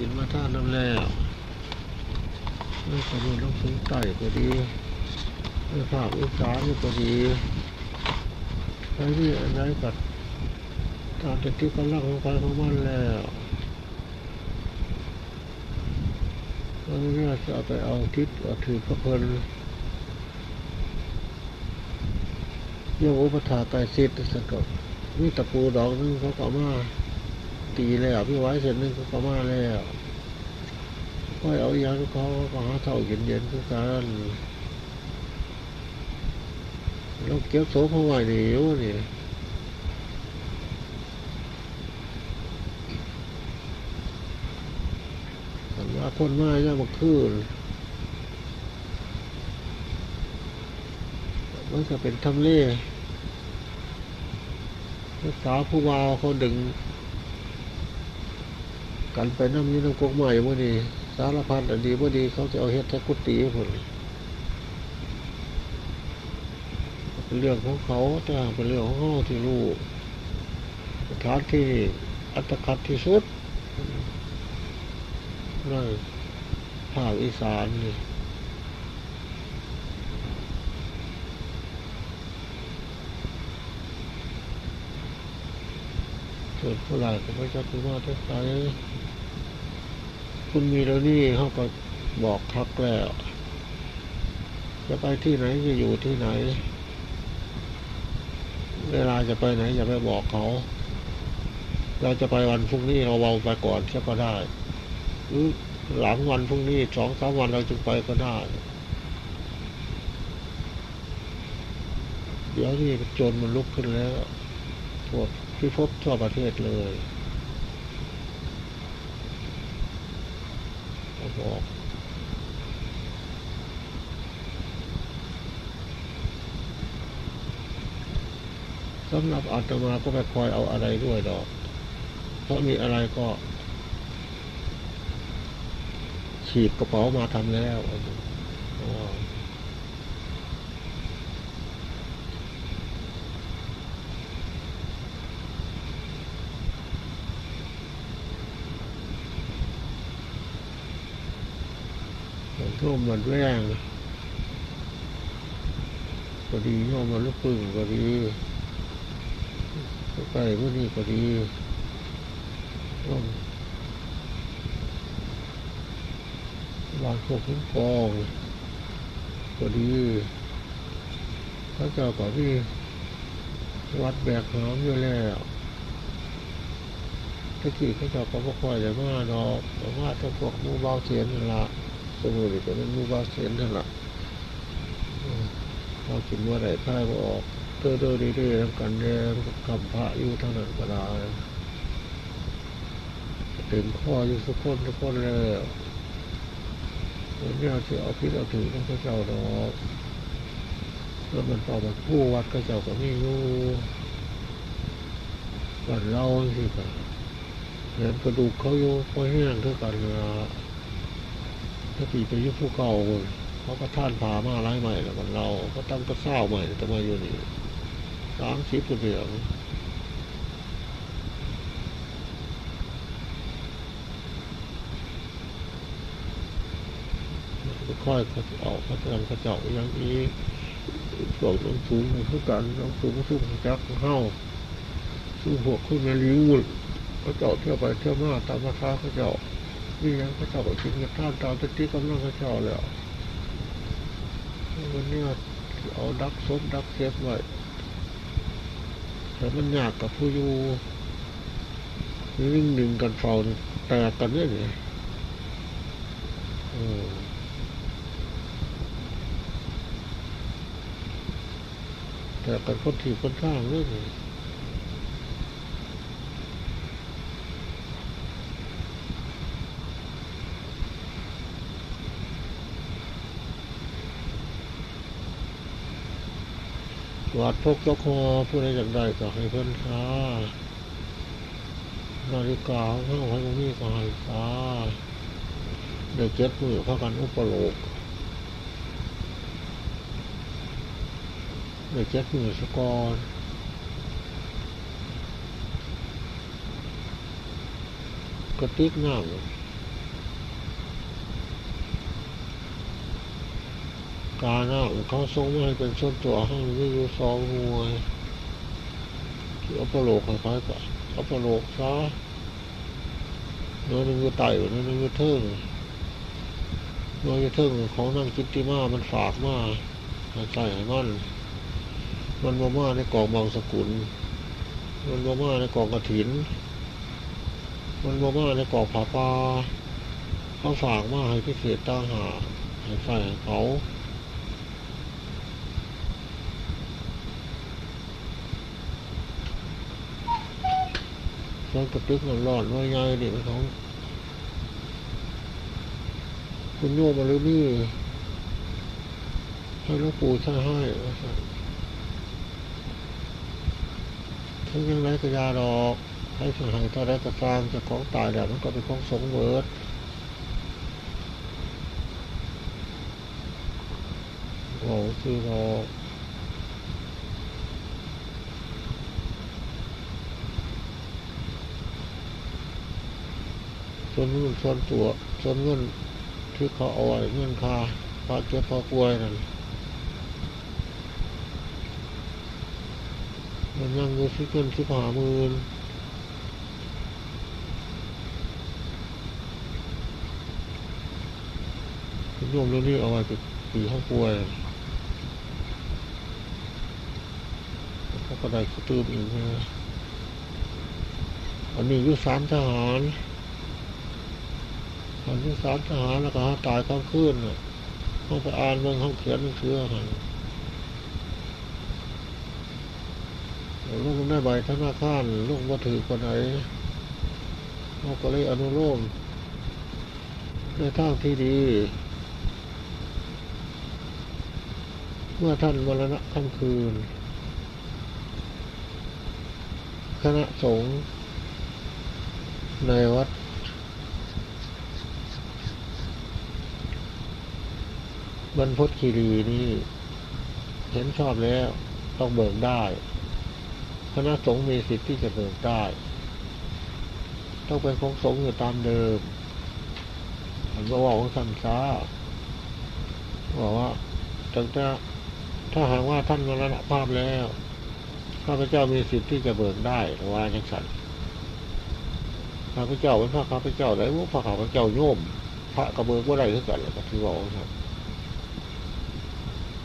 สินมาท่านน้ำแล้วไม่อสมุนต้องสูงไต่ก็ดีไม่อภาคอีสานนี่ก็ดีใช้ที่อะไรกัดตามแต่ที่กำลังของใครของมันแล้วแล้วเนี่ยจะเอาไปเอาทิศเอาถือพระเพลินโยมอุปถาไกรสิทธิ์สกดมีตะปูดอกนึงเขาก็มา ตีแล้วพี่ไว้เสร็จนึงเขาก็มาแล้วก็เอายาทุกเขาก็หาเท่าเย็นเย็นๆทุกการเราเก็บโซ่เขาไว้นี่อยู่นี่แต่ว่าคนมาเนี่ยมาคืนมันจะเป็นทำเล่รักษาผู้วาวเขาดึง กันไปน้ำนี้น้ำกกใหม่เมื่อนี้สารพัดอันดีเมื่อดีเขาจะเอาเฮ็ดแท็กุตีให้ผมเป็นเรื่องของเขาแต่เป็นเรื่องของเขาที่รู้สถานที่อัตคัดที่สุดในภาคอีสานนี่ส่วนผู้หลายก็ไม่จะถือว่าทุกไส คุณมีแล้วนี่เขาก็บอกทักแล้ว จะไปที่ไหนจะอยู่ที่ไหน เวลาจะไปไหนอย่าไปบอกเขา เราจะไปวันพรุ่งนี้เราเบาไปก่อนก็ได้หรือหลังวันพรุ่งนี้สองสามวันเราจึงไปก็ได้ เดี๋ยวนี้โจรมันลุกขึ้นแล้วพวกพิภพทั่วประเทศเลย เขาบอกสำหรับอาตมาก็ไม่คอยเอาอะไรด้วยดอก เพราะมีอะไรก็ฉีกกระเป๋ามาทำแล้ว ร่วมมันแรงก็ดีโยมมันลูกปึ่งก็ดีใกล้ๆพวกนี้ก็ดีโยมบ้านพวกขึ้นฟองก็ดีพระเจ้าก็มีวัดแบกหามอยู่แล้วตะกี้เขาเจ้าก็บ่ค่อยจะมาดอกแต่ว่าถ้าพวกมูเบาเสียนนั่นละ สมุนก็เป็นหมูเบาเสียนนั่นละอืมเรากินว่าไรพ่ายบ่ออกเต้อเต้อดีๆแล้วกันเนี่ยคำพระอยู่เท่านั้นก็ได้เต็มข้ออยู่สุกคนทุกคนแล้ววันนี้เอาเสียเอาพิษเอาถือของพระเจ้าดอกแล้วมันต่อมาผู้วัดก็เจ้าก็มีอยู่วันเราสิครับเห็นกระดูกเขาอยู่พอแห้งเท่ากันละ ถ้าปีไปยุคผู้เก่าคนเขาก็ท่านพามาไล่ใหม่แล้วกันเราก็ตั้งก็เศร้าใหม่แต่มาอยู่นี่สามสิบกว่าเดือนค่อยเขาออกเขาจะนำกระเจาะอย่างนี้ส่วนน้องสูงคือกันน้องสูงสูงจักเข้าสู้หัวขึ้นมาลิ้วเขาเจาะเที่ยวไปเที่ยวมาตามราคาเขาเจาะ นี่ยังเขาเจาะกินกับท่านตามติกำลังเขาเจาะแล้ววันนี้เอาดักซบดักเซฟไว้แต่มันยากกับผู้อยู่วิ่งดึงกันเฝ้าแตกกันเนี่ยแต่กันคนที่คนข้างเลย วัดพกตกคอผู้ใดอยากได้ก็ให้เพิ่นค่านาฬิกาของเขาให้มันมีก็ให้ค่าได้เจ็ดมือเข้ากันอุปโลกได้เจ็ดมือสกอนกระติกน้ำ การน่ะเขาทรงมาให้เป็นส่วนตัวห้องนี้อยู่สองหวยที่อัปโลกคล้ายๆกับอัปโลกซะน้อหนึ่งก็ไต่น้อหนึ่งก็เทิงน้อก็เทิงของนั่งกิตติมามันฝากมาใส่ให้มันมันมามาในกล่องบางสกุล มันมามาในกล่องกระถิน มันมามาในกล่องผาปาเขาฝากมาให้พิเศษตั้งหาให้ใส่ให้เขา ตอนกระตึกน้ำร้อนน้อยใหญ่นี่เป็นของคุณโยมมาหรือนี่ให้หลวงปู่ใช้ให้ว่าซั่นถึงยังไงก็อยาดอกให้สหายถ้าได้กระซางจะของตายแล้วมันก็เป็นของสงเวิร์ดโอ้คือเรา ส่วนเงินส่วนตัวส่วนเงินที่เขาเอาไว้เงินคาพาเจ็บพาป่วยนั่นมันยังอยู่ที่เงินที่ผ่าหมื่นคุณโยมเรื่องนี้เอาไว้เป็นปีห้องป่วยเขาก็ได้ตืออีกนะอันนี้ยุสารทหาร อันที่สารทหารแล้วก็หาตายข้างคืนน่ะห้องไปอ่านเมืองห้องเขียนหนังสือหันลูกได้ใบธนาคารลูกว่าถือคนไหนเขาก็เลยอนุโลมในทางที่ดี เมื่อท่านมรณะค่ำคืน คณะสงฆ์ในวัด บรรพตคีรีนี่เห็นชอบแล้วต้องเบิกได้คณะสงฆ์มีสิทธิ์ที่จะเบิกได้ ต้องเป็นของสงฆ์อยู่ตามเดิมผมก็บอกของสันซาบอกว่าตั้งแต่ถ้าหากว่าท่านมรณภาพแล้วข้าพเจ้ามีสิทธิ์ที่จะเบิกได้หรือว่าจังสันข้าพเจ้าเป็นพระข้าพเจ้าได้ว่าพระข้าพเจ้าโยมพระกระเบิกว่าได้คือกันเลยที่บอกครับ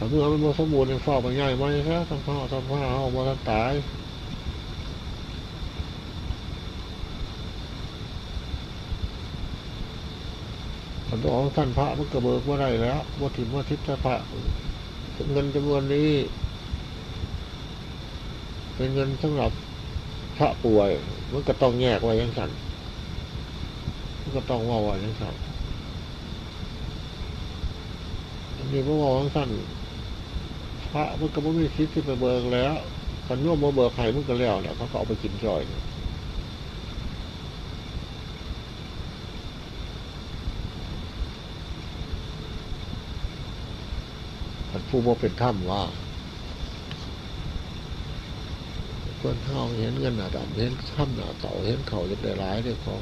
แต่เมื่อมันมาสมบูรณ์ในฟอกมันใหญ่ไหมซะทำผ้าทำผ้าเอามาทันตายผลตัวของท่านพระมันกระเบิกว่าได้แล้วว่าถิ่นว่าทิพย์พระเงินจำนวนนี้ เป็นเงินสำหรับพระป่วย มันก็ต้องแยกไว้ยังสันมันก็ต้องว่าไว้ยังสันอันนี้พระว่าอยังสัน พระมันก็ไม่มีสิทธิ์ที่ไปเบิกแล้วคันโยมมาเบิกไข่มันก็แล้วแหละเขาก็เอาไปกินจ่อยมันผู้บ่เป็นถ้ำว่าคนเท่าเห็นเงินหนาดำเห็นถ้ำหนาเต่าเห็นเขาจะได้ร้ายได้ของ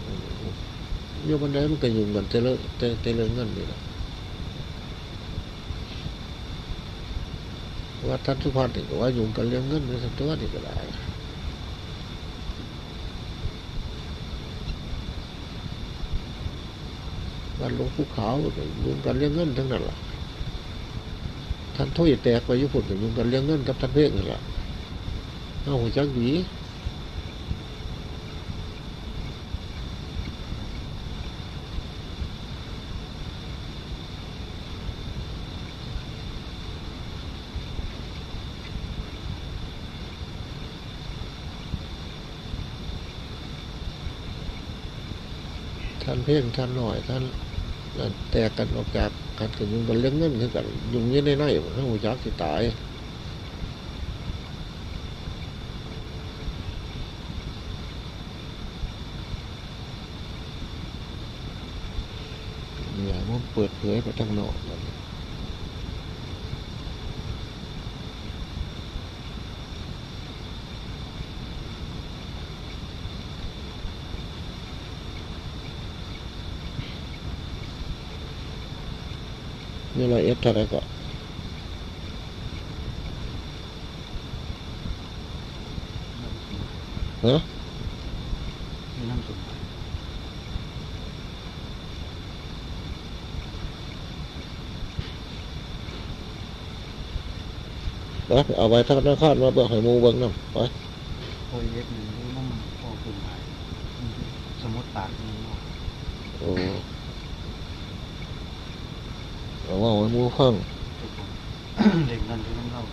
โยมบันไดมันก็ยุ่งกันเจริญเจเจริญเงินนี่แหละ ว่าท่านสุภาพนี่ก็ว่ายุ่งกันเรื่องเงินในสันตัวนี่ก็ได้วันลงภูเขาก็ยุ่งกันเรื่องเงินทั้งนั้นแหละท่านโทษแตกไปญี่ปุ่นกับยุ่งกันเรื่องเงินกับท่านเพ่งนี่แหละเอาหัวจักดีท่าน เพ่งท่านหน่อยท่านแตกกันออกจากกันกันยุ่งกันเรื่องเงินคือกันยุ่งเงี้ยในในถ้าหัวจักสิตายเนี่ยมันเปิดเผยไปทางนอกเลย นี่เราเอฟเท่าไรก็ฮะนะเอาไว้ทักนักข้อนมาเบิกหอยมูเบิ้งน้ำไปโอ้ยเย็บหนึ่งมันพอคุณหมายสมมติปากนี่ เอาว่าให้หมูฟังทุกคนเด็กนั่นคือน้ำเล่า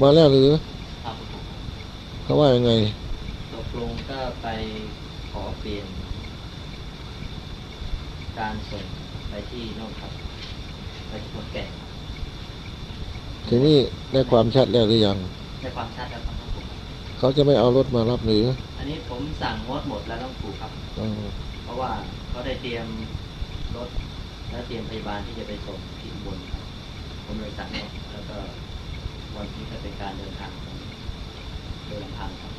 มาแล้วหรือครับเขาว่ายังไงตกลงก็ไปขอเปลี่ยน การส่งไปที่โน่นครับ ไปที่ขอนแก่น ทีนี้ได้ความชัดแล้วหรือยังในความชัดแล้วครับผมเขาจะไม่เอารถมารับหรือ อันนี้ผมสั่งงดหมดแล้วต้องถูกครับเออเพราะว่าเขาได้เตรียมรถและเตรียมพยาบาลที่จะไปส่งที่อุบนครับผมเลยสั่งงดแล้วก็วันนี้ก็เป็นการเดินทางของโดยลำพังครับ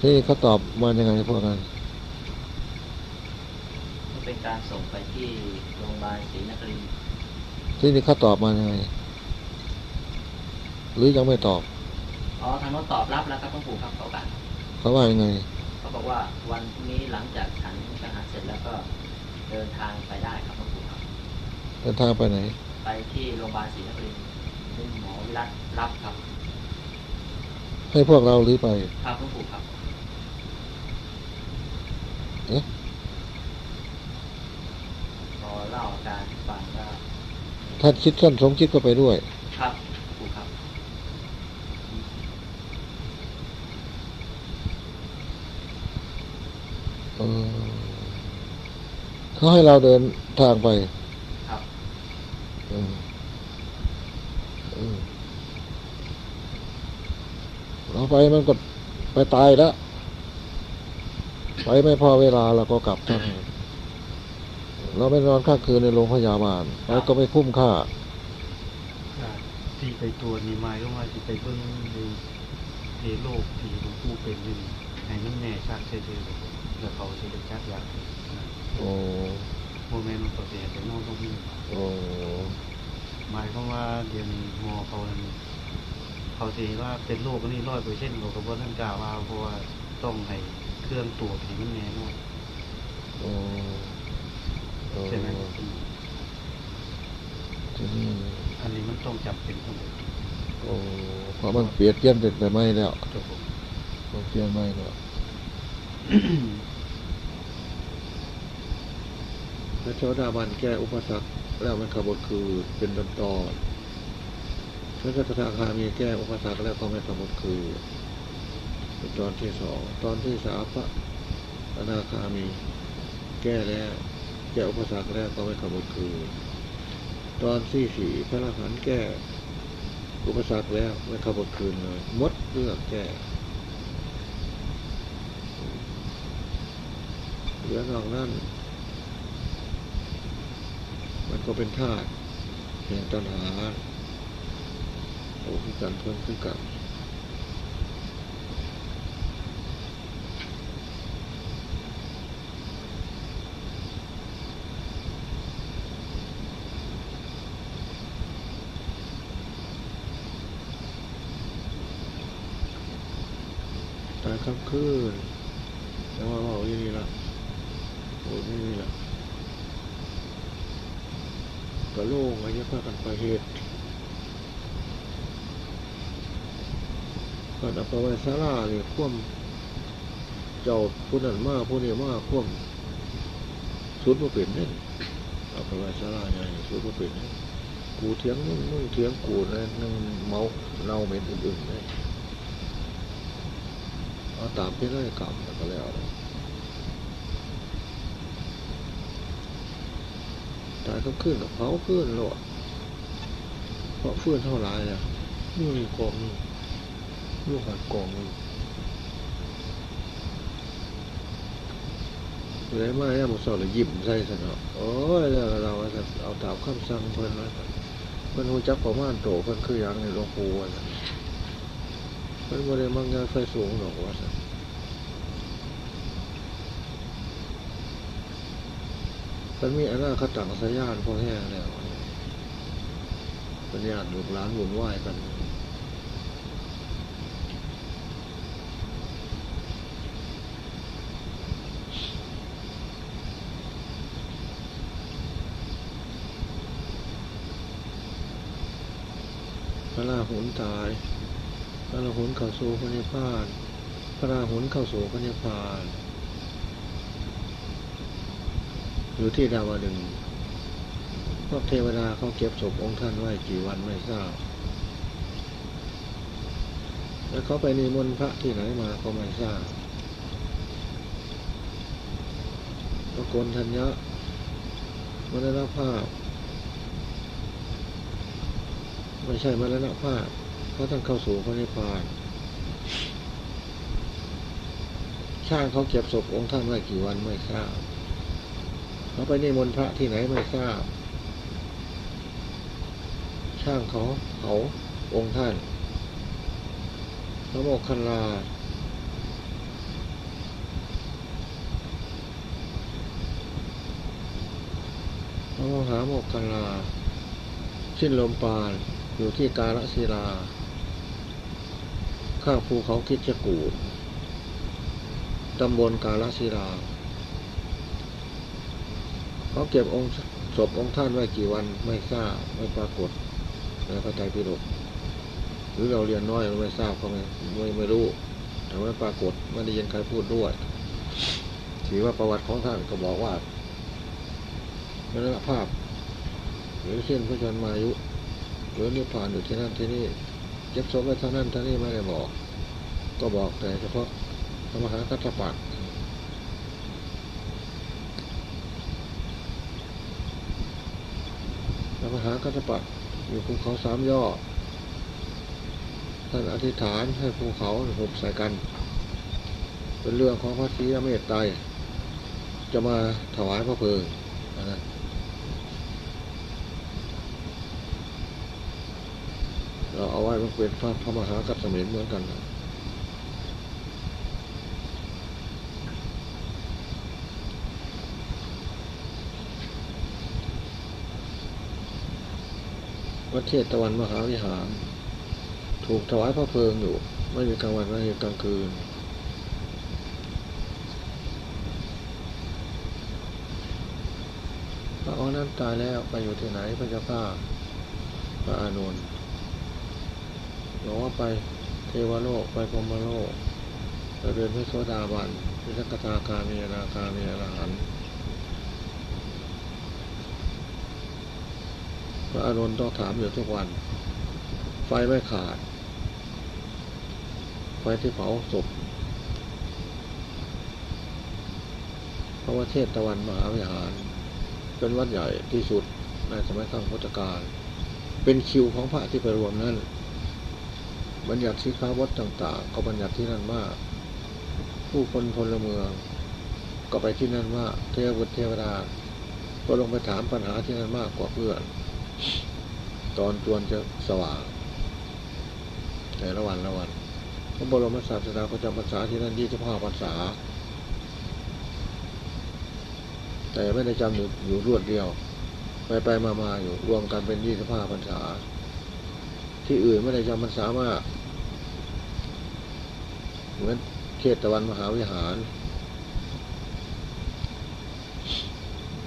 ที่นี่เขาตอบมายังไงพวกนั้นก็เป็นการส่งไปที่โรงพยาบาลศรีนครินทร์ที่นี่เขาตอบมายังไง หรือยังไม่ตอบ อ๋อทางโน้นตอบรับแล้วครับต้องผูกครับเขากันเขาว่ายังไง เขาบอกว่าวันพรุ่งนี้หลังจากฉันทหารเสร็จแล้วก็เดินทางไปได้ครับหลวงปู่ครับ เดินทางไปไหน ไปที่โรงพยาบาลศรีนครินทร์ซึ่งหมอวิรัตรับครับ ให้พวกเราหรือไป ครับหลวงปู่ครับ เอ๊ะพอเล่าอาการให้ฟังก็ท่านคิดท่านสมคิดก็ไปด้วย ครับหลวงปู่ครับ เออ เขาให้เราเดินทางไปครับเออเออเราไปมันก็ไปตายแล้ว ไปไม่พอเวลาเราก็กลับท่านเราไม่นอนข้างคืนในโรงพยาบาลไปก็ไม่คุ้มค่าอ่าที่ไปตัวจนี่หมายก็ว่าที่ไปเบิ่งในในโลกที่หลวงปู่เป็นนี่ให้มันแน่ชัดเจนเลยแล้วเขาจะได้จัดอย่างนะ โอ้โมเมนต์ตัวเสียแต่โน่นต้องมีโอ้หมายความว่าเดี๋ยวนี้หมอเขานั่นเขาสิว่าเป็นโรคอันนี้ร้อยเปอร์เซ็นต์เขาก็บ่ท่านกล่าวว่าเพราะว่าต้องให้เครื่องตรวจให้มันแน่นอนโอ้โอ้ใช่ไหมทีนี้อันนี้มันต้องจำเป็นต้องเลยโอ้เพราะมันเปลี่ยนเปลี่ยนเป็นไปไม่แล้วครับผมมันเปลี่ยนไม่แล้ว พระเจ้าดาบันแก้อุปสรรคแล้วมันขบวนคือเป็นตอนตอนพระเจ้าตาคามีแก้อุปสรรคแล้วก็ไม่ขบวนคือเป็นตอนที่สองตอนที่สามพระอนาคามีแก้แล้วแก้อุปสรรคแล้วก็ไม่ขบวนคือ ตอนที่สี่พระอรหันต์แก้อุปสรรคแล้วไม่ขบทคืนเลยมดเรื่องแก้เหลือนอกนั้น ก็เป็นธาตุแห่งตัณหาโอ้คือกันเพิ่มขึ้นกันตายค่ำคืนแต่ว่าว่าอย่างนี้ละโอ้ยนี่ละ กระโล่งอะไรเงี้ยพากันไปเหตุกันเอาไปไว้ซาลาเนี่ยคว่ำเจ้าผู้นั้นมากผู้นี้มากคว่ำสุดมาเป็นเนี่ยเอาไปไว้ซาลาใหญ่สุดมาเป็นเนี่ยกูเถียงนุ่งนุ่งเถียงกูนะนั่งเมาเน่าเหม็นอื่นๆเนี่ยเอาตามพินัยกรรมแล้วก็แล้ว ตายก็ขึ้นกับเผาขึ้นโลดเพราะเฟื่อนเท่าไรอะนี่มีกองลูกหัดกองเลยมาเนี่ยมันสอนเลยยิ้มใส่สนอโอ้ยแล้วเราจะเอาตามคำสั่งเพิ่นไว้เพิ่นหูจักประมาณโตเพิ่นคือหยังในหลวงปู่ว่าเพิ่นบ่ได้มังงานไฟสูงหรอกว่าซั่น มันมีอนาคตังสยานพอแห้งแล้วปัญญาลูกหลานหมุนไหวกันพระราหุลตาย พระราหุลเข้าสู่พระนิพพาน พระราหุลเข้าสู่พระนิพพาน อยู่ที่ดาวดึงพวกเทวดาเขาเก็บศพองค์ท่านไว้กี่วันไม่ทราบ แล้วเขาไปนิมนต์พระที่ไหนมาก็ไม่ทราบพระโกนทัญญะมรณภาพ ไม่ใช่มรณภาพเพราะท่านเข้าสู่พระนิพพานช่างเขาเก็บศพองค์ท่านไว้กี่วันไม่ทราบ เขาไปนิมนต์พระที่ไหนไม่ทราบ ช่างเขาเขาองค์ท่านพระโมคคัลลาพระมหาโมคคัลลาสิ้นลมปราณอยู่ที่กาลศิลา ข้างภูเขาคิดจกูดตำบลกาลศิลา เขาเก็บองค์ศพองค์ท่านไว้กี่วันไม่ทราบไม่ปรากฏในพระไตรปิฎกหรือเราเรียนน้อยเราไม่ทราบเขาไม่ไม่ไม่รู้แต่ไม่ปรากฏไม่ได้ยินใครพูดด้วยถือว่าประวัติของท่านก็บอกว่ามรณภาพ หรือเส้นพระชนมายุหรือนิพพานอยู่ที่นั่นที่นี่เก็บศพไว้ท่านั้นท่านี้ไม่ได้บอก ก็บอกแต่เฉพาะพระมหากัตถปัต พระมหากัตปัตย์อยู่ภูเขาสามยอดท่านอธิษฐานให้ภูเขาหุบใส่กัน เป็นเรื่องของพระศรีอเมตไตรจะมาถวายพระเพลิงอันนั้นเราเอาไว้มันเป็นพระพระมหากัตสมินเหมือนกันนะ วัดเทศตะวันมหาวิหาร ถูกถวายพระเพลิงอยู่ ไม่มีกลางวันไม่มีกลางคืน พระองค์นั้นตายแล้วไปอยู่ที่ไหนพระเจ้าข้าพระอานนท์บอกว่าไปเทวโลกไปพรหมโลกไปเป็นพระโสดาบันพระสกทาคามีนาคามีอรหันต์พ ระอานนท์ต้องถามอยู่ทุกวัน ไฟไม่ขาด ไฟที่เผาศพเพราะว่าเทศตะวันมหาวิหาร เป็นวัดใหญ่ที่สุดในสมัยครั้งพุทธกาลเป็นคิวของพระที่ไปรวมนั้นบัญญัติสิกขาวัดต่างๆ ก็บัญญัติที่นั่นมาก ผู้คนพลเมือง ก็ไปที่นั่นมากเทวบุตรเทวดา ก็ลงไปถามปัญหาที่นั่นมากกว่าเพื่อน ตอนจวนจะสว่างแต่ละวันละวันพระบรมศาสดาประจำพรรษาที่นั่นยี่สิบห้าพรรษา แต่ไม่ได้จำอยู่อยู่รวดเดียว ไปไปมามาอยู่รวมกันเป็นยี่สิบห้าพรรษา ที่อื่นไม่ได้จำพรรษามาก เหมือนเขตตะวันมหาวิหาร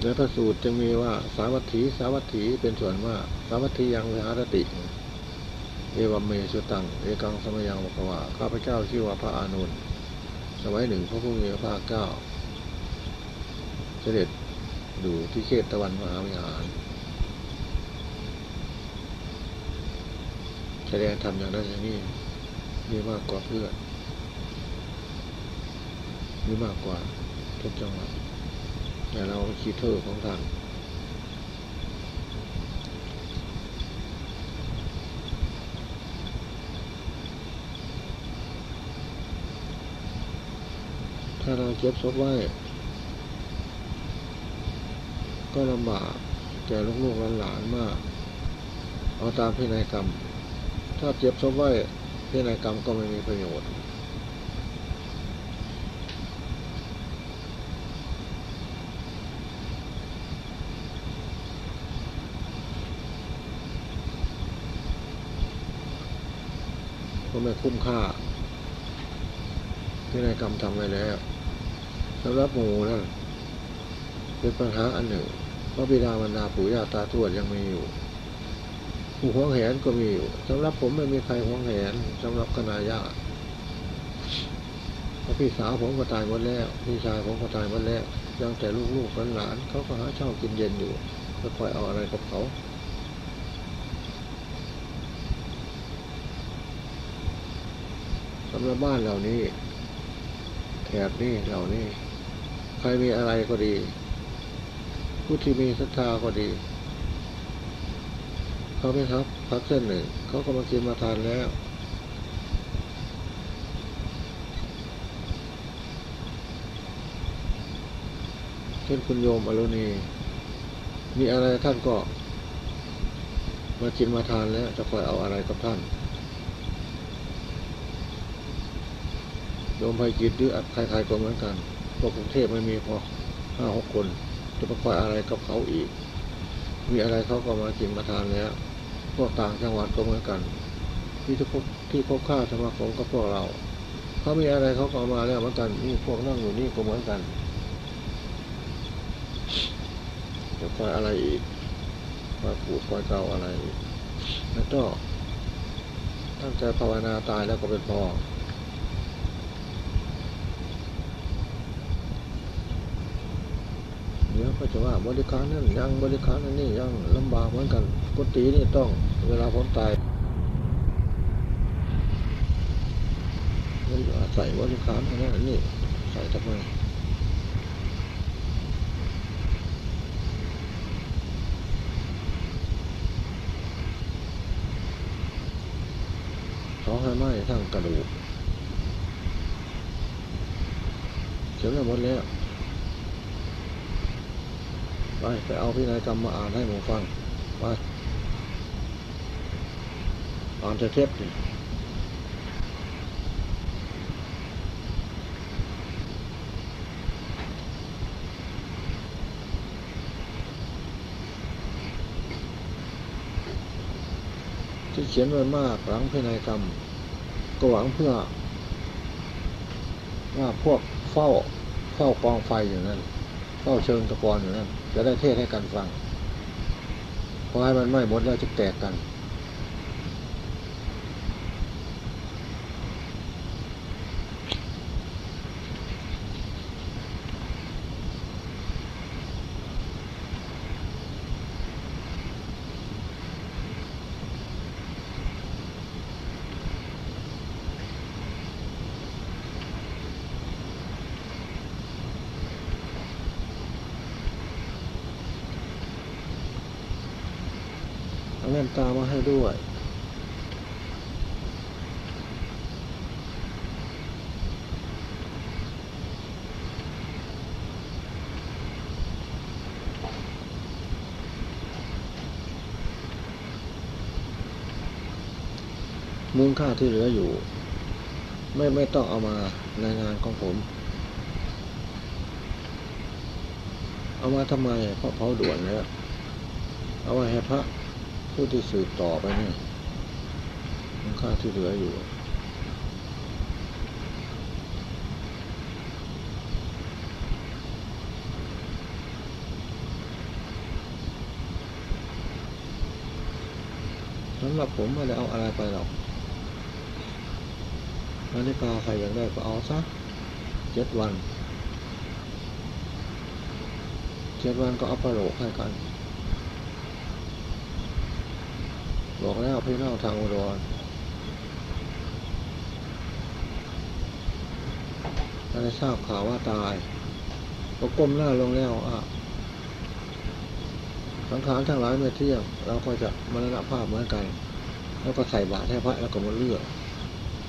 ในพระสูตรจึงมีว่าสาวัตถีสาวัตถีเป็นส่วนมาสาวัตถียังวิหารติ เอวัมเมสุตัง เอกังสมยังวกวาข้าพเจ้าชื่อว่าพระอานนสมัยหนึ่งพระผู้มีพระภาคเจ้า เสด็จอยู่ที่เขตตะวันมหาวิหาร แสดงทำอย่างนั้นอย่างนี้มีมากกว่าเพื่อนมีมากกว่าทุกจังหวัด แต่เราคีเทอร์ของท่านถ้าเราเก็บศพไว้ ก็ลำบากแก่ลูกๆหลานๆมาก เอาตามพินัยกรรม ถ้าเก็บศพไว้พินัยกรรมก็ไม่มีประโยชน์ ไม่คุ้มค่า ที่นายกรรมทำไว้แล้วสำหรับหมูนั่นเป็นปัญหาอันหนึ่งเพราะบิดามารดาปู่ย่าตาทวดยังมีอยู่ผู้หวงแหนก็มีอยู่สำหรับผมไม่มีใครหวงแหนสำหรับคณะญาติเพราะพี่สาวผมก็ตายหมดแล้วพี่ชายผมก็ตายหมดแล้วยังแต่ลูกๆหลานๆเขาก็หาเช่ากินเย็นอยู่จะคอยเอาอะไรกับเขาำหรับบ้านเหล่านี้ แถบนี้เหล่านี้ ใครมีอะไรก็ดี ผู้ที่มีศรัทธาก็ดี เขาไม่ครับ พักเส้นหนึ่ง เขาก็มากินมาทานแล้วเช่นคุณโยมอรุณี มีอะไรท่านก็ มากินมาทานแล้วจะคอยเอาอะไรกับท่าน โยมภัยจิตหรือใครๆก็เหมือนกันพวกกรุงเทพไม่มีพอห้าหกคน จะไปคอยอะไรกับเขาอีก มีอะไรเขาก็มากินมาทานแล้ว พวกต่างจังหวัดก็เหมือนกัน ที่ทุกพบที่พบข้าสมาคมกับพวกเราเขามีอะไรเขาก็มาแล้วเหมือนกันนี่พวกนั่งอยู่นี่ก็เหมือนกันจะคอยอะไรอีกคอยผูดคอยเกาอะไรแล้วก็ตั้งใจภาวนาตายแล้วก็เป็นพอ เดี๋ยว ก็จะว่าบริการนั่นยังบริการนั่นนี่ยังลำบากเหมือนกันกุฏินี่ต้องเวลาผมตายมันใส่บริการนนั้นนี่ใส่ทำไมเขาให้ไหมทั้งกระดูกเขียนไว้หมดแล้ว ไปไปเอาพินัยกรรมมาอ่านให้หมูฟังไปอ่านเทปดิที่เขียนไว้มากหลังพินัยกรรม ก็หวังเพื่อว่าพวกเฝ้าเฝ้ากองไฟอยู่นั่นเข้าเชิงตะกอนอยู่นั่น จะได้เทศให้กันฟัง เพราะให้มันไม่หมดแล้วจะแตกกัน เอาแว่นตามาให้ด้วย มูลค่าที่เหลืออยู่ ไม่ไม่ต้องเอามาในงานของผม เอามาทำไมเพราะเผาด่วนแล้วเอาไว้ให้พระผู้ที่สืบต่อไปเนี่ยมูลค่าที่เหลืออยู่สำหรับผมไม่ได้เอาอะไรไปหรอก อันาฬิกาใครอยากได้ก็เอาซะเจ็ดวันเจ็ดวันก็เอาไประโลกให้กันบอกแล้วพี่น้องทางอุดรถ้าได้ทราบข่าวว่าตาย ก็ก้มหน้าลงแล้วอะสังขารทั้งหลายเมื่อเที่ยงเราก็จะมรณภาพเหมือนกัน แล้วก็ใส่บาตรให้พระแล้วก็มาเลือก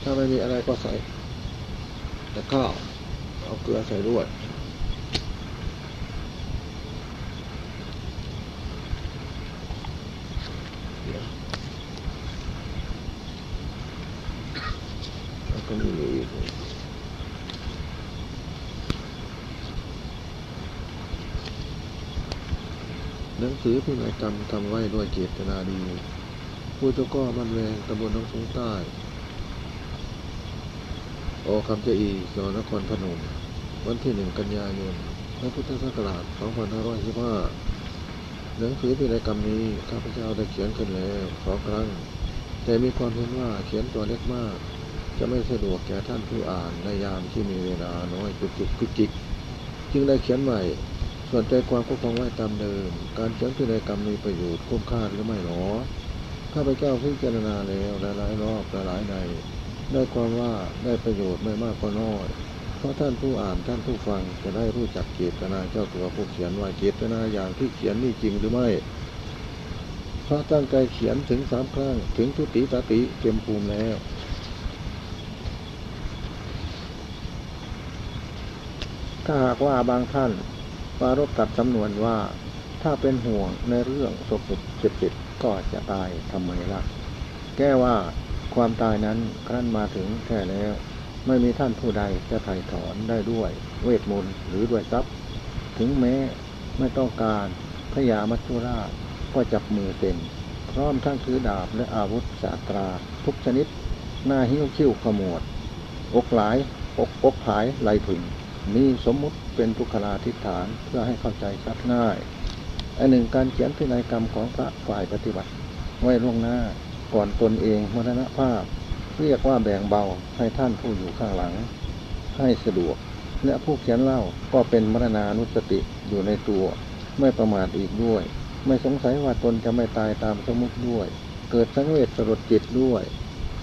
ถ้าไม่มีอะไรก็ใส่แต่ข้าวเอาเกลือใส่ด้วยแล้วก็มีเหลืออีกหนังสือพินัยกรรมทำไว้ด้วยเจตนาดีผู้เจ้าก็มันแรงตำบลน้องสงใต้ อคำเจอีสอนครพนม วันที่หนึ่งกันยายนพระพุทธศักราช 2515หนังสือพินัยกรรมนี้ข้าพเจ้าได้เขียนขึ้นแล้วสองครั้ง แต่มีความเห็นว่าเขียนตัวเล็กมาก จะไม่สะดวกแก่ท่านผู้อ่านในยามที่มีเวลาน้อยจุกจุกกุกจิก จึงได้เขียนใหม่ ส่วนใจความก็คงไว้ตามเดิม การเขียนพินัยกรรมมีประโยชน์คุ้มค่าหรือไม่หนอข้าพเจ้าพิจารณาแล้วหลายๆรอบหลายๆใน ได้ความว่าได้ประโยชน์ไม่มากก็น้อย เพราะท่านผู้อ่านท่านผู้ฟังจะได้รู้จักเจตนาเจ้าตัวผู้เขียนว่าเจตนาอย่างที่เขียนนี่จริงหรือไม่ พราะตั้งใจเขียนถึงสามครั้งถึงทุติตติเต็มภูมิแล้วถ้าหากว่าบางท่านปารบตัดสำนวนว่าถ้าเป็นห่วงในเรื่องสกปรกเจ็บๆก็จะตายทำไมล่ะ แก้ว่า ความตายนั้นครั้นมาถึงแท้แล้ว ไม่มีท่านผู้ใดจะไถ่ถอนได้ด้วย เวทมนต์หรือด้วยทรัพย์ ถึงแม้ไม่ต้องการพยามัจจุราชก็จับมือเต็ม พร้อมทั้งถือดาบและอาวุธสาตรา ทุกชนิด หน้าหิ้วคิ้วขมวด อกหลายอกอกหายไหลผึ่งนี่สมมุติเป็นทุกขลาทิฏฐานเพื่อให้เข้าใจชัดง่ายอันหนึ่งการเขียนพินัยกรรมของพระฝ่ายปฏิบัติ ไว้ล่วงหน้า ก่อนตนเองมรณภาพ เรียกว่าแบ่งเบาให้ท่านผู้อยู่ข้างหลัง ให้สะดวก และผู้เขียนเล่าก็เป็นมรณานุสติอยู่ในตัว ไม่ประมาทอีกด้วย ไม่สงสัยว่าตนจะไม่ตายตามสมมติด้วย เกิดสังเวชสลดจิตด้วย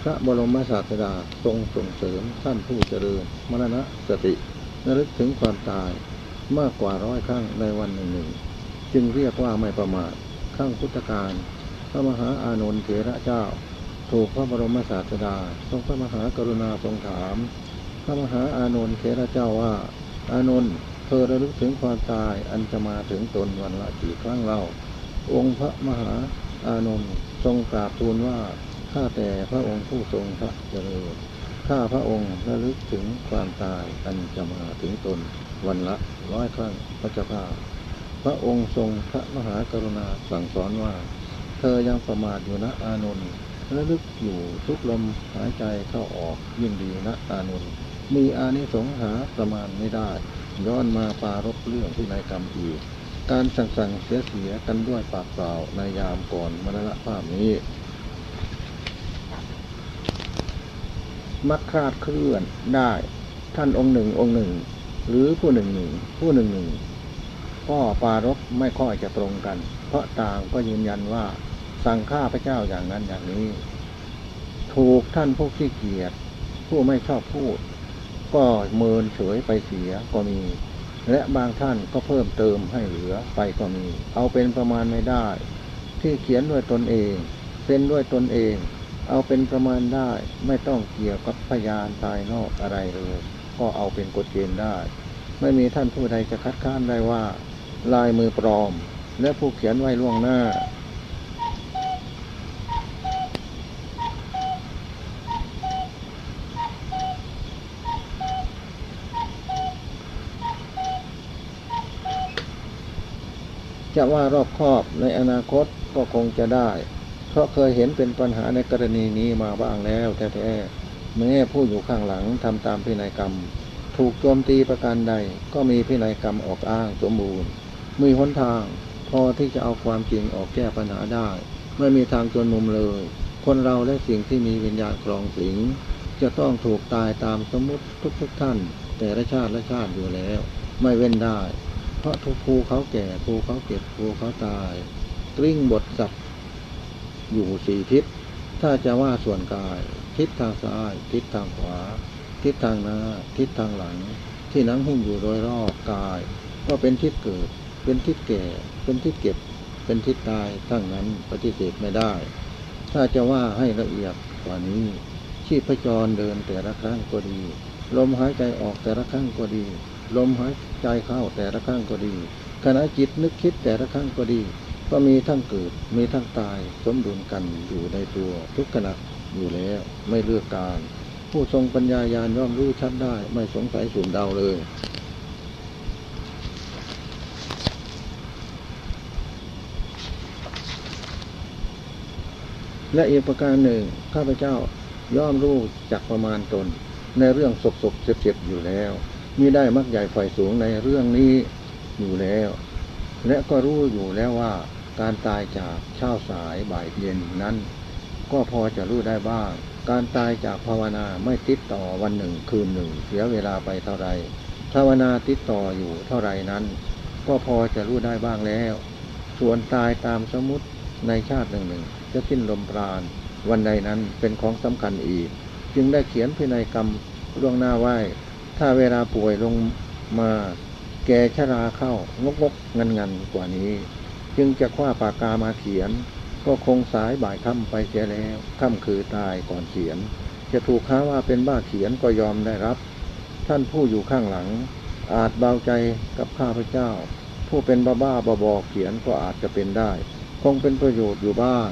พระบรมศาสดาทรงส่งเสริมท่านผู้เจริญมรณะสติระลึกถึงความตายมากกว่าร้อยครั้งในวันหนึ่งหนึ่งจึงเรียกว่าไม่ประมาทข้างพุทธการ พระมหาอานนท์เถระเจ้า ถูกพระบรมศาสดา ทรงพระมหากรุณาทรงถาม พระมหาอานนท์เถระเจ้าว่า อานนท์เธอระลึกถึงความตายอันจะมาถึงตนวันละกี่ครั้งเล่า องค์พระมหาอานนท์ทรงกราบทูลว่าข้าแต่พระองค์ผู้ทรงพระเจริญข้าพระองค์ระลึกถึงความตายอันจะมาถึงตนวันละร้อยครั้งพระเจ้าข้าพระองค์ทรงพระมหากรุณาสั่งสอนว่า เธอยังประมาทอยู่นะอานนท์ระลึกอยู่ทุกลมหายใจเข้าออกยิ่งดีนะอานนท์มีอานิสงส์หาประมาณไม่ได้ ย้อนมาปารบเรื่องที่นายกรรมอีก การสั่งสั่งเสียเสียกันด้วยปากเปล่าในยามก่อนมรณะภาพนี้มักคลาดเคลื่อนได้ ท่านองค์หนึ่งองค์หนึ่ง หรือผู้หนึ่งหนึ่งผู้หนึ่งหนึ่งก็ปารบไม่ค่อยจะตรงกัน เพราะต่างก็ยืนยันว่า สั่งฆ่าพระเจ้าอย่างนั้นอย่างนี้ ถูกท่านผู้ขี้เกียจผู้ไม่ชอบพูด ก็เมินเฉยไปเสียก็มี และบางท่านก็เพิ่มเติมให้เหลือไปก็มี เอาเป็นประมาณไม่ได้ ที่เขียนด้วยตนเองเซ็นด้วยตนเอง เอาเป็นประมาณได้ไม่ต้องเกี่ยวกับพยานภายนอกอะไรเลยก็เอาเป็นกฎเกณฑ์ได้ ไม่มีท่านผู้ใดจะคัดค้านได้ว่า ลายมือปลอม และผู้เขียนไว้ล่วงหน้า จะว่ารอบคอบในอนาคตก็คงจะได้ เพราะเคยเห็นเป็นปัญหาในกรณีนี้มาบ้างแล้วแท้ๆแม้ผู้อยู่ข้างหลังทำตามพินัยกรรม ถูกโจมตีประการใด ก็มีพินัยกรรมออกอ้างสมบูรณ์มีหนทาง พอที่จะเอาความจริงออกแก้ปัญหาได้ ไม่มีทางจนมุมเลย คนเราและสิ่งที่มีวิญญาณครองสิงจะต้องถูกตายตามสมมติทุกๆทท่าน แต่ละชาติละชาติอยู่แล้ว ไม่เว้นได้ เพราะทุกภูเขาแก่ภูเขาเก็บภูเขาตาย กลิ้งบทสัตว์อยู่สี่ทิศ ถ้าจะว่าส่วนกาย ทิศทางซ้าย ทิศทางขวา ทิศทางหน้า ทิศทางหลัง ที่หนังหุ้มอยู่โดยรอบกาย ก็เป็นทิศเกิด เป็นทิศแก่ เป็นทิศเก็บ เป็นทิศตายทั้งนั้นปฏิเสธไม่ได้ ถ้าจะว่าให้ละเอียดกว่านี้ ชีพจรเดินแต่ละครั้งก็ดี ลมหายใจออกแต่ละครั้งก็ดี ลมหายใจเข้าแต่ละครั้งก็ดีขณะจิตนึกคิดแต่ละครั้งก็ดี ก็มีทั้งเกิดมีทั้งตายสมดุลกันอยู่ในตัวทุกขณะอยู่แล้วไม่เลือกการ ผู้ทรงปัญญายาณย่อมรู้ชัดได้ ไม่สงสัยสุ่มเดาเลยและอีกประการหนึ่งข้าพเจ้าย่อมรู้จักประมาณตน ในเรื่องศกศกเจ็บเจ็บอยู่แล้ว มีได้มักใหญ่ไฟสูงในเรื่องนี้อยู่แล้ว และก็รู้อยู่แล้วว่าการตายจากเช้าสายบ่ายเย็นนั้น ก็พอจะรู้ได้บ้าง การตายจากภาวนาไม่ติดต่อวันหนึ่งคืนหนึ่งเสียเวลาไปเท่าไรภาวนาติดต่ออยู่เท่าไรนั้น ก็พอจะรู้ได้บ้างแล้ว ส่วนตายตามสมมติในชาติหนึ่งหนึ่งจะสิ้นลมปราณวันใดนั้นเป็นของสำคัญอีก จึงได้เขียนพินัยกรรมล่วงหน้าไว้ ถ้าเวลาป่วยลงมาแกชราเข้างกงกงันงันกว่านี้ จึงจะคว้าปากกามาเขียน ก็คงสายบ่ายค่ำไปเสียแล้วค่ำคือตายก่อนเขียน จะถูกค้าว่าเป็นบ้าเขียนก็ยอมได้รับ ท่านผู้อยู่ข้างหลัง อาจเบาใจกับข้าพเจ้า ผู้เป็นบ้าบ้าบอๆเขียนก็อาจจะเป็นได้ คงเป็นประโยชน์อยู่บ้าง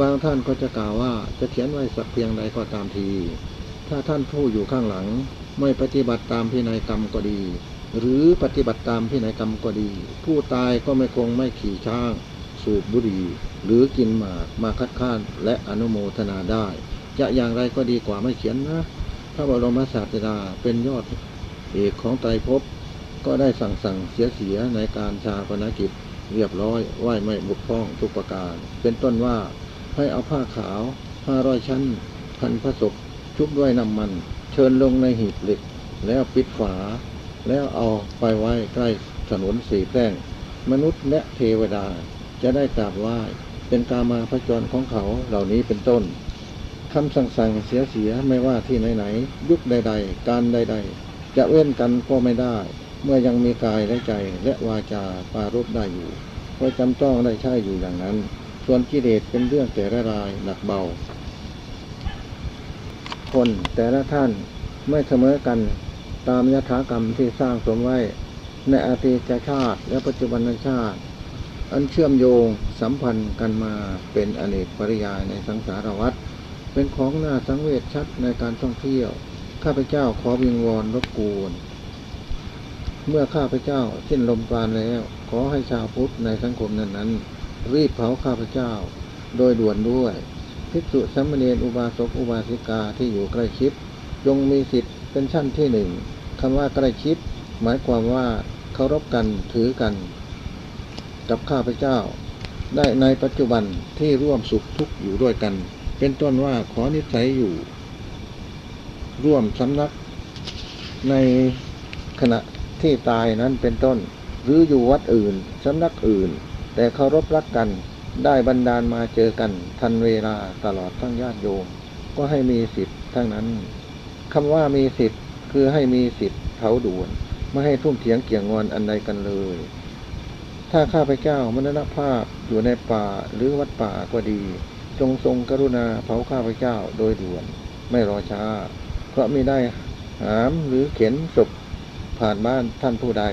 บางท่านก็จะกล่าวว่าจะเขียนไว้สักเพียงใดก็ตามที ถ้าท่านผู้อยู่ข้างหลัง ไม่ปฏิบัติตามพินัยกรรมก็ดี หรือปฏิบัติตามพินัยกรรมก็ดี ผู้ตายก็ไม่คงไม่ขี่ช้าง สูบบุหรี่หรือกินหมากมาคัดค้านและอนุโมทนาได้ จะอย่างไรก็ดีกว่าไม่เขียนนะพระบรมศาสดาเป็นยอดเอกของไตรภพก็ได้สั่งสั่งเสียเสียในการชาปนกิจเรียบร้อยไหวไม่บุกพ้องทุกประการ เป็นต้นว่าให้เอาผ้าขาวห้าร้อยชั้น พันพระศพชุบด้วยน้ำมัน เชิญลงในหีบเหล็ก แล้วปิดฝา แล้วเอาไปไว้ใกล้ถนนสีแพร่ง มนุษย์และเทวดาจะได้กราบไหว้เป็นกามาพระจรของเขาเหล่านี้เป็นต้นคำสั่งสั่งเสียเสียไม่ว่าที่ไหนๆยุคใด ๆ การใด ๆ จะเว้นกันก็ไม่ได้ เมื่อยังมีกายและใจและวาจาปารบได้อยู่ก็จำต้องได้ใช่อยู่อย่างนั้น ส่วนกิเลสเป็นเรื่องแต่ละรายหนักเบา คนแต่ละท่านไม่เสมอกันตามยถากรรมที่สร้างสมไว้ในอดีตชาติและปัจจุบันชาติ อันเชื่อมโยงสัมพันธ์กันมาเป็นอเนกปริยายในสังสารวัฏเป็นของน่าสังเวชชัดในการท่องเที่ยว ข้าพเจ้าขอวิงวอนรบกวนเมื่อข้าพเจ้าสิ้นลมปราณแล้ว ขอให้ชาวพุทธในสังคมนั้นๆรีบเผาข้าพเจ้าโดยด่วนด้วย ภิกษุสมมเนอุบาสกอุบาสิกาที่อยู่ใกล้ชิดจงมีสิทธิ์เป็นชั้นที่หนึ่งคำว่าใกล้ชิด หมายความว่าเคารพกันถือกัน กับข้าพเจ้า ได้ในปัจจุบันที่ร่วมสุขทุกข์อยู่ด้วยกัน เป็นต้นว่าขอนิสัยอยู่ ร่วมสำนัก ในขณะที่ตายนั้นเป็นต้น หรืออยู่วัดอื่นสำนักอื่น แต่เคารพรักกัน ได้บันดาลมาเจอกัน ทันเวลาตลอดทั้งญาติโยม ก็ให้มีสิทธิ์ทั้งนั้นคำว่ามีสิทธิ์คือให้มีสิทธิ์เผาด่วนไม่ให้ทุ่มเถียงเกี่ยงงอนอันใดกันเลย ถ้าข้าพเจ้ามรณภาพอยู่ในป่าหรือวัดป่าก็ดี จงทรงกรุณาเผาข้าพเจ้าโดยด่วน ไม่รอช้า เพราะไม่ได้หามหรือเข็นศพผ่านบ้านท่านผู้ใด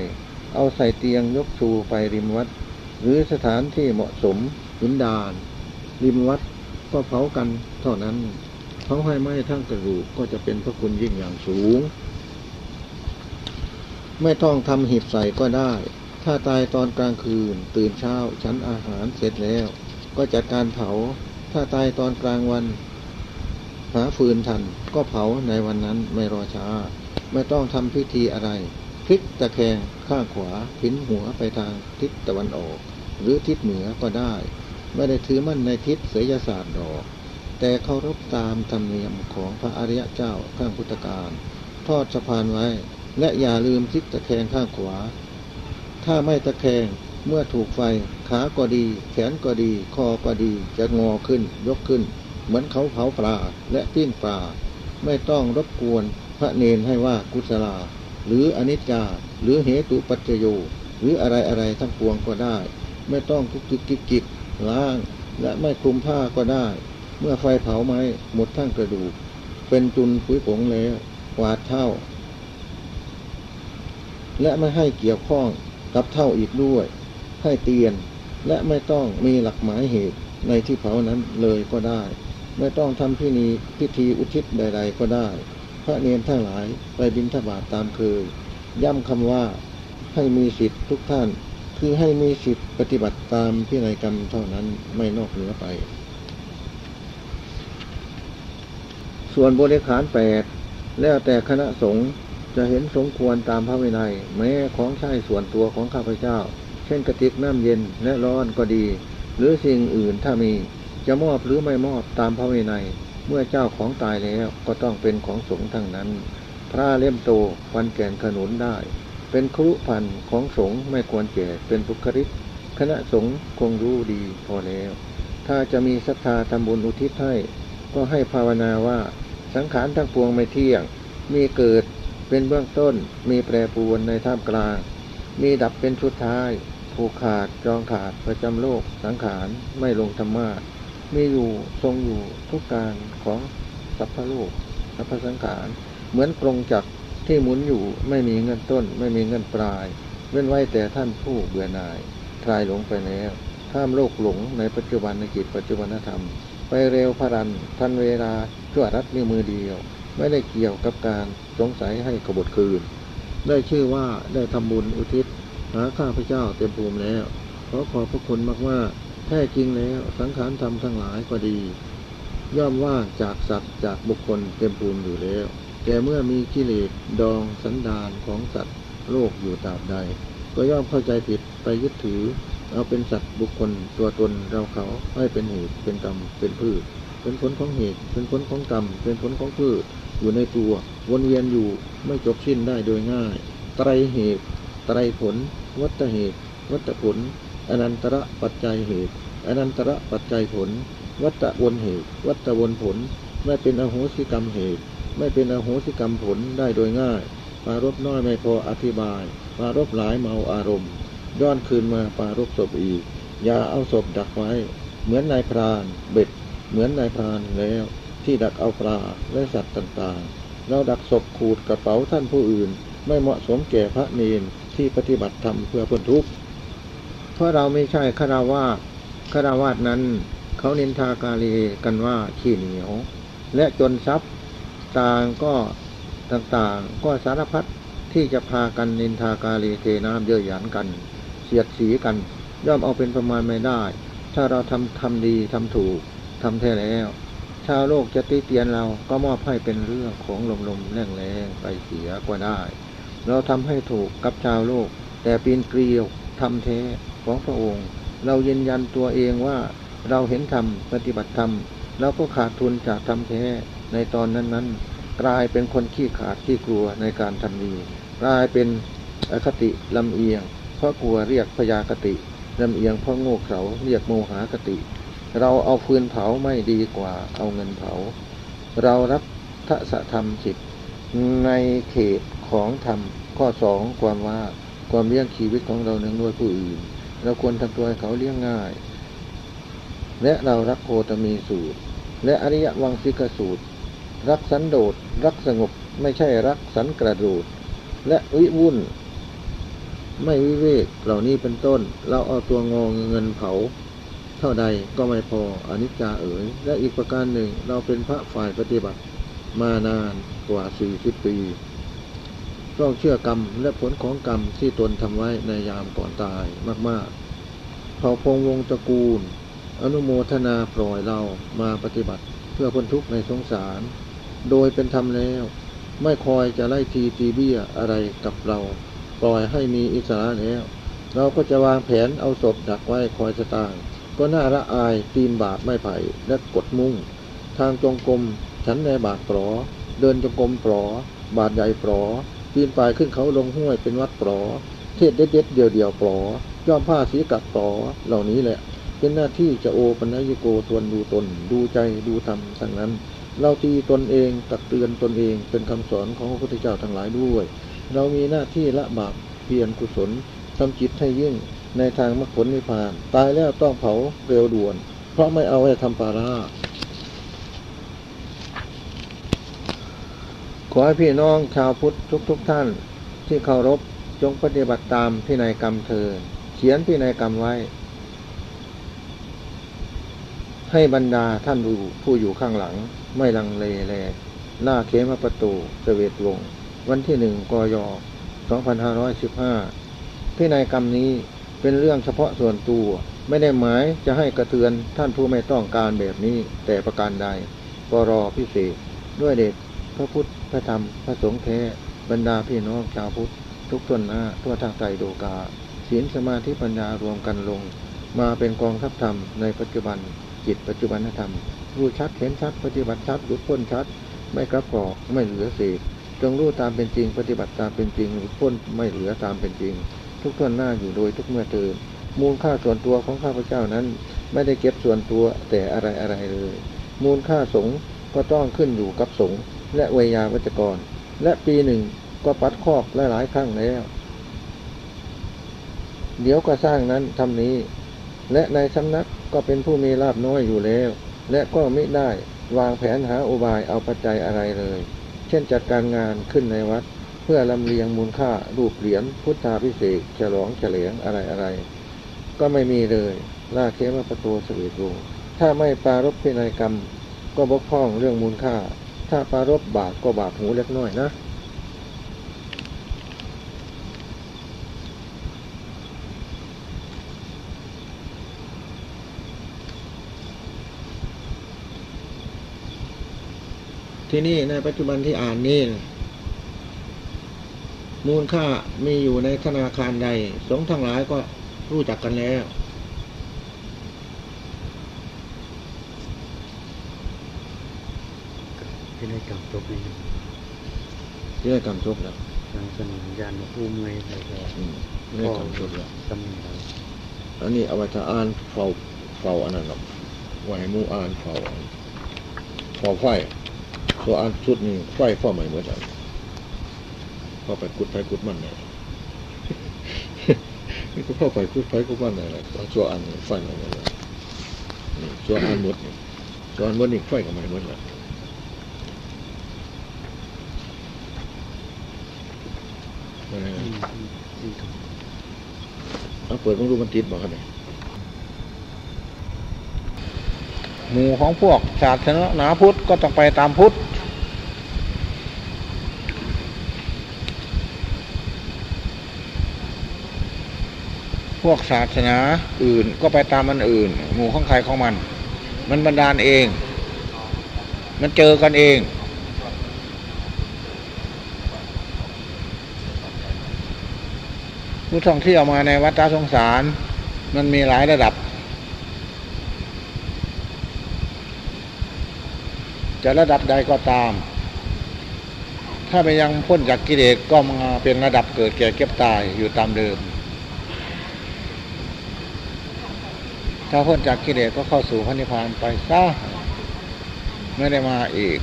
เอาใส่เตียงยกชูไปริมวัด หรือสถานที่เหมาะสม หินดาน ริมวัดก็เผากันเท่านั้นเผาให้ไหม้ทั้งกระดูกก็จะเป็นพระคุณยิ่งอย่างสูง ไม่ต้องทำหีบใส่ก็ได้ ถ้าตายตอนกลางคืน ตื่นเช้าฉันอาหารเสร็จแล้ว ก็จัดการเผา ถ้าตายตอนกลางวัน หาฟืนทัน ก็เผาในวันนั้นไม่รอช้า ไม่ต้องทำพิธีอะไรพลิกตะแคงข้างขวาพินหัวไปทางทิศตะวันออก หรือทิศเหนือก็ได้ ไม่ได้ถือมั่นในทิศเสยศาสตร์ดอก แต่เคารพตามธรรมเนียมของพระอริยเจ้าข้างพุทธการ ทอดสะพานไว้ และอย่าลืมทิศตะแคงข้างขวา ถ้าไม่ตะแคงเมื่อถูกไฟขาก็ดี แขนก็ดี คอก็ดี จะงอขึ้น ยกขึ้น เหมือนเขาเผาปลาและปิ้งปลาไม่ต้องรบกวนพระเนนให้ว่ากุศลา หรืออนิจจา หรือเหตุปัจจโย หรืออะไรอะไรทั้งปวงก็ได้ ไม่ต้องทุกทุกกิกกิก ล้างและไม่คลุมผ้าก็ได้ เมื่อไฟเผาไหม้หมดทั้งกระดูก เป็นจุนผุยผงแล้วกวาดเท่า และไม่ให้เกี่ยวข้องกับเท่าอีกด้วย ให้เตียนและไม่ต้องมีหลักหมายเหตุในที่เผานั้นเลยก็ได้ ไม่ต้องทำพิธีพิธีอุทิศใด ๆ ก็ได้ พระเนรทั้งหลายไปบิณฑบาตตามเคยย้ำคำว่าให้มีสิทธิ์ทุกท่าน คือให้มีสิทธิปฏิบัติตามพินัยกรรมเท่านั้นไม่นอกเหนือไป ส่วนบริขารแปดแล้วแต่คณะสงฆ์จะเห็นสมควรตามพระวินัย แม้ของใช้ส่วนตัวของข้าพเจ้า เช่นกระติกน้ำเย็นและร้อนก็ดี หรือสิ่งอื่นถ้ามีจะมอบหรือไม่มอบตามพระวินัย เมื่อเจ้าของตายแล้วก็ต้องเป็นของสงฆ์ทั้งนั้น พระเล่มโตฟันแก่นขนุนได้ เป็นครุพันธ์ของสงฆ์ไม่ควรแก่เป็นบุคลิกคณะสงฆ์คงรู้ดีพอแล้ว ถ้าจะมีศรัทธาทำบุญอุทิศให้ ก็ให้ภาวนาว่าสังขารทั้งปวงไม่เที่ยง มีเกิดเป็นเบื้องต้น มีแปรปรวนในท่ามกลาง มีดับเป็นชุดท้าย ผูกขาดจองขาดประจำโลก สังขารไม่ลงธรรมาสมีอยู่ทรงอยู่ทุกการของสัพพโลกสัพพสังขาร เหมือนกรงจักร ที่หมุนอยู่ไม่มีเงินต้น ไม่มีเงินปลาย เว้นไว้แต่ท่านผู้เบื่อหน่าย คลายหลงไปแล้วห้ามโลกหลงในปัจจุบันในกิจปัจจุบันธรรม ไปเร็วพรัน ทันเวลาชั่วรัดนิ้วมือเดียว ไม่ได้เกี่ยวกับการสงสัยให้ขบฏคืน ได้ชื่อว่าได้ทำบุญอุทิศ หาข้าพเจ้าเต็มภูมิแล้วขอขอบพระคุณมากๆแท้จริงแล้วสังขารธรรมทั้งหลายก็ดี ย่อมว่างจากสัตว์จากบุคคลเต็มภูมิอยู่แล้ว แต่เมื่อมีกิเลสดองสันดานของสัตว์โลกอยู่ตราบใด ก็ย่อมเข้าใจผิดไปยึดถือ เอาเป็นสัตว์บุคคลตัวตนเราเขาให้เป็นเหตุเป็นกรรมเป็นพืช เป็นผลของเหตุ เป็นผลของกรรม เป็นผลของพืช อยู่ในตัว วนเวียนอยู่ไม่จบสิ้นได้โดยง่าย ไตรเหตุ ไตรผล วัตเหตุ วัตผล อนันตระปัจจัยเหตุ อนันตระปัจจัยผล วัตวนเหตุ วัตวนผล ไม่เป็นอโหสิกรรมเหตุ ไม่เป็นอโหสิกรรมผลได้โดยง่าย ปารบน้อยไม่พออธิบาย ปารบหลายเมาอารมณ์ ย้อนคืนมาปารบศพอีก อย่าเอาศพดักไว้ เหมือนนายพรานเบ็ด เหมือนนายพรานแล้ว ที่ดักเอาปลาและสัตว์ต่างๆ เราดักศพขูดกระเป๋าท่านผู้อื่น ไม่เหมาะสมแก่พระเนนที่ปฏิบัติธรรมเพื่อพ้นทุกข์เพราะเราไม่ใช่คาราวาสคาราวาสนั้น เขานินทากาลีกันว่าขี้เหนียว และจนทรัพย์ ต่างก็ต่างๆ ก็สารพัดที่จะพากันนินทากาลีเทน้ำเยอะหยันกันเสียดสีกัน ย่อมเอาเป็นประมาณไม่ได้ ถ้าเราทำทำดีทำถูกทำแท้แล้ว ชาวโลกจะติเตียนเราก็มอบให้เป็นเรื่องของลมๆแรงๆไปเสียก็ได้ เราทำให้ถูกกับชาวโลก แต่ปีนเกลียวทำแท้ของพระองค์ เรายืนยันตัวเองว่าเราเห็นธรรมปฏิบัติธรรมเราก็ขาดทุนจากทำแท้ ในตอนนั้นๆ กลายเป็นคนขี้ขาดขี้กลัวในการทำดี กลายเป็นอคติลำเอียง เพราะกลัวเรียกพยาคติลำเอียงเพราะโง่เขลาเรียกโมหคติ เราเอาฟืนเผาไม่ดีกว่าเอาเงินเผา เรารับทศธรรมสิทธิ์ในเขตของธรรมข้อสองความว่าความเลี้ยงชีวิตของเราเนื่องด้วยผู้อื่น เราควรทำตัวให้เขาเลี้ยงง่าย และเรารักโคตมีสูตร และอริยวังสิกสูตร รักสันโดษรักสงบไม่ใช่รักสันกระโดดและวิวุ่น ไม่วิเวกเหล่านี้เป็นต้น เราเอาตัวงองเงินเผา เท่าใดก็ไม่พออนิจจาเอ๋ย และอีกประการหนึ่งเราเป็นพระฝ่ายปฏิบัติมานานกว่าสี่สิบปีต้องเชื่อกรรมและผลของกรรมที่ตนทำไว้ในยามก่อนตายมากๆเผ่าพงวงตระกูล อนุโมทนาปล่อยเรามาปฏิบัติเพื่อพ้นทุกข์ในสงสาร โดยเป็นธรรมแล้ว ไม่คอยจะไล่ทีตีเบี้ยอะไรกับเรา ปล่อยให้มีอิสระแล้ว เราก็จะวางแผนเอาศพดักไว้คอยสตางก็น่าละอายตีนบาทไม่ไผ่และกดมุ้งทางจงกรมฉันในบาทปลอ เดินจงกรมปลอบาทใหญ่ปลอปีนป่ายขึ้นเขาลงห้วยเป็นวัดปลอเทศเด็ดเด็ดเดียวเดียวปลอย่อมผ้าสีกัดปลอเหล่านี้แหละ เป็นหน้าที่จะโอปัญญโกทวนดูตน ดูใจดูธรรมทั้งนั้น เราตีตนเองตักเตือนตนเองเป็นคำสอนของพระพุทธเจ้าทั้งหลายด้วย เรามีหน้าที่ละบาปเพียรกุศลทำจิตให้ยิ่งในทางมรรคผลนิพพาน ตายแล้วต้องเผาเร็วด่วน เพราะไม่เอาไว้ทำปาราขอให้พี่น้องชาวพุทธทุกๆทท่านที่เคารพจงปฏิบัติตามพินัยกรรมเธอ เขียนพินัยกรรมไว้ ให้บรรดาท่านผู้อยู่ข้างหลัง ไม่ลังเลแลหน้าเขมประตูเสเวตวง วันที่หนึ่งกย2515พินัยกรรมนี้เป็นเรื่องเฉพาะส่วนตัว ไม่ได้หมายจะให้กระเทือนท่านผู้ไม่ต้องการแบบนี้ แต่ประการใดกรอพิเศษ ด้วยเดชพระพุทธพระธรรมพระสงฆ์แท้บรรดาพี่น้องชาวพุทธ ทุกทนหน้าทั่วทางไตรโลกาศีลสมาธิปัญญารวมกันลง มาเป็นกองทัพธรรมในปัจจุบัน จิตปัจจุบันธรรมรู้ชัดเห็นชัด ปฏิบัติชัดหลุดพ้นชัด ไม่กลับกอกไม่เหลือเศษจงรู้ตามเป็นจริง ปฏิบัติตามเป็นจริงหลุดพ้นไม่เหลือตามเป็นจริง ทุกทนหน้าอยู่โดยทุกเมื่อเติมมูลค่าส่วนตัวของข้าพเจ้านั้น ไม่ได้เก็บส่วนตัวแต่อะไรอะไรเลย มูลค่าสงก็ต้องขึ้นอยู่กับสงและเวยาวัจกร และปีหนึ่งก็ปัดคอกหลายๆครั้งแล้ว เดี๋ยวก็สร้างนั้นทำนี้ และในสำนัก ก็เป็นผู้มีลาบน้อยอยู่แล้ว และก็ไม่ได้วางแผนหาอุบายเอาปัจจัยอะไรเลย เช่นจัดการงานขึ้นในวัด เพื่อลำเลียงมูลค่ารูปเหรียญพุทธาพิเศษฉลองเฉลียงอะไรอะไร ก็ไม่มีเลยล่าเคมาประตูสวีทวงถ้าไม่ปารบพินัยกรรม ก็บกพร่องเรื่องมูลค่า ถ้าปารบบาปก็บาปหูเล็กน้อยนะ ที่นี่ในปัจจุบันที่อ่านนี่นะมูลค่ามีอยู่ในธนาคารใด สงฆ์ทั้งหลายก็รู้จักกันแล้ว ที่ในกรรมจบในที่ได้กำจบแล้วทางสนองยานมาพูมไงแล้วก็อืมได้กำจบแล้วตำแหน่งเราอันนี้เอาไว้ถ้าอ่านเฝ้าเฝ้าอันนั้นหรอกไว้ให้หมู่อ่านเฝ้าเฝ้าไฟ ตัวอ่านชุดนี้ไฟเฝ้าใหม่เหมือนกันพอไปกุดไฟกุดมันเนี่ยนี่ก็เข้าไปกุดไฟกุดมันเนี่ยแหละตอนตัวอ่านไฟใหม่เหมือนกันตัวอ่านหมดนี่ตัวอ่านหมดนี่ไฟก็ใหม่เหมือนกันเอออืมอืมอืมเอาเปิดต้องดูมันติดบอกกันเลยหมู่ของพวกศาสนาพุทธก็ต้องไปตามพุทธ พ วกศาสนาอื่นก็ไปตามมันอื่น หมู่ของใครของมัน มันบันดาลเอง มันเจอกันเอง ผู้ท่องเที่ยวมาในวัดตาสงสาร มันมีหลายระดับ จะระดับใดก็ตาม ถ้าไปยังพ้นจากกิเลสก็มาเป็นระดับเกิดแก่เก็บตายอยู่ตามเดิม ถ้าพ้นจากกิเลสก็เข้าสู่พระนิพพานไปซะไม่ได้มาอีก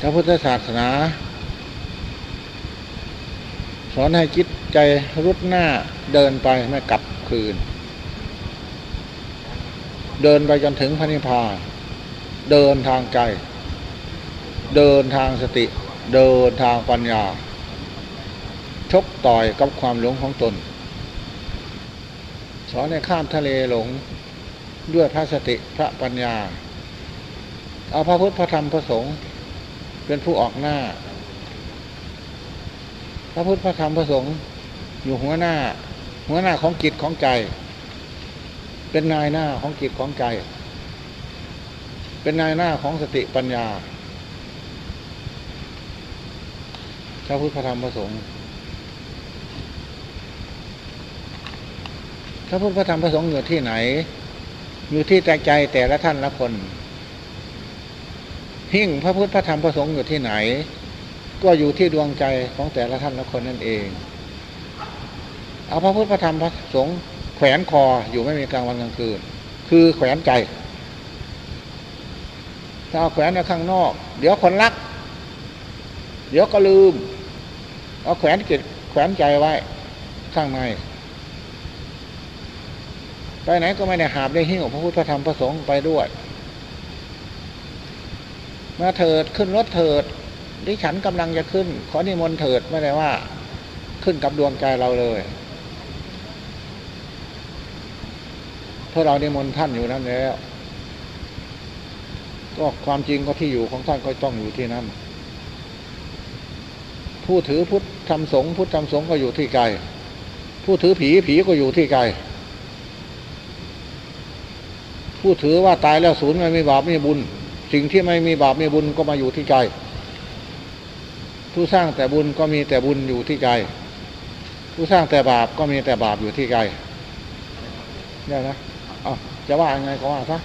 พระพุทธศาสนา สอนให้จิตใจรุดหน้าเดินไปไม่กลับคืน เดินไปจนถึงพระนิพพาน เดินทางใจ เดินทางสติ เดินทางปัญญา ชกต่อยกับความหลงของตน สอนให้ข้ามทะเลหลงด้วยพระสติพระปัญญา เอาพระพุทธพระธรรมพระสงฆ์เป็นผู้ออกหน้า พระพุทธพระธรรมพระสงฆ์อยู่หัวหน้า หัวหน้าของจิตของใจ เป็นนายหน้าของจิตของใจ เป็นนายหน้าของสติปัญญาพระพุทธพระธรรมพระสงฆ์พ ระพุทธพระธรรมพระสงฆ์อยู่ที่ไหน อยู่ที่ใจใจแต่ละท่านละคนหิ่งพระพุทธพระธรรมพระสงฆ์อยู่ที่ไหน ก็อยู่ที่ดวงใจของแต่ละท่านละคนนั่นเอง เอาพระพุทธพระธรรมพระสงฆ์แขวนคออยู่ไม่มีกลางวันกลางคืน คือแขวนใจถ้าเอาแขวนในข้างนอก เดี๋ยวคนรัก เดี๋ยวก็ลืม เอาแขวนจิตแขวนใจไว้ข้างใน ไปไหนก็ไม่ได้หาบได้หิ้วพระพุทธธรรมพระสงฆ์ไปด้วย มาเถิดขึ้นรถเถิดดิฉันกำลังจะขึ้น ขอนิมนต์เถิดไม่ได้ว่า ขึ้นกับดวงใจเราเลยเพราะเรานิมนต์ท่านอยู่นั่นแล้ว ก็ความจริงก็ที่อยู่ของท่านก็ต้องอยู่ที่นั่นผู้ถือพุทธธรรมสงฆ์พุทธธรรมสงฆ์ก็อยู่ที่ไกลผู้ถือผีผีก็อยู่ที่ไกล ผู้ถือว่าตายแล้วศูนย์ไม่มีบาปไม่มีบุญ สิ่งที่ไม่มีบาปไม่มีบุญก็มาอยู่ที่ใจผู้สร้างแต่บุญก็มีแต่บุญอยู่ที่ใจผู้สร้างแต่บาปก็มีแต่บาปอยู่ที่ใจเนี่ยนะเอจะว่ายังไงก็ว่าซะ